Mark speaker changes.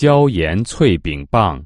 Speaker 1: 椒盐脆饼棒。